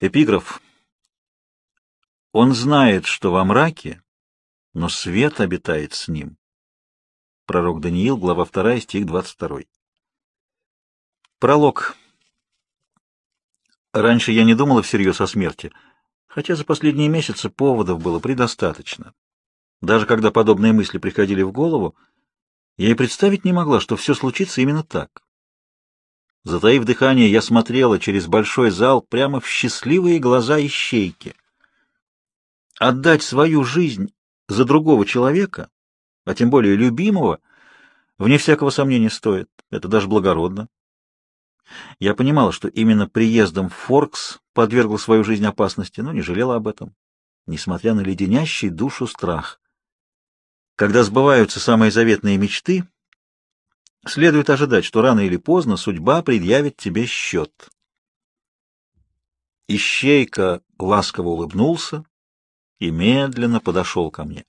Эпиграф. Он знает, что во мраке, но свет обитает с ним. Пророк Даниил, глава 2, стих 22. Пролог. Раньше я не думала всерьез о смерти, хотя за последние месяцы поводов было предостаточно. Даже когда подобные мысли приходили в голову, я и представить не могла, что все случится именно так. Затаив дыхание, я смотрела через большой зал прямо в счастливые глаза ищейки. Отдать свою жизнь за другого человека, а тем более любимого, вне всякого сомнения стоит. Это даже благородно. Я понимала, что именно приездом Форкс подвергла свою жизнь опасности, но не жалела об этом, несмотря на леденящий душу страх. Когда сбываются самые заветные мечты, следует ожидать, что рано или поздно судьба предъявит тебе счет. Ищейка ласково улыбнулся и медленно подошел ко мне.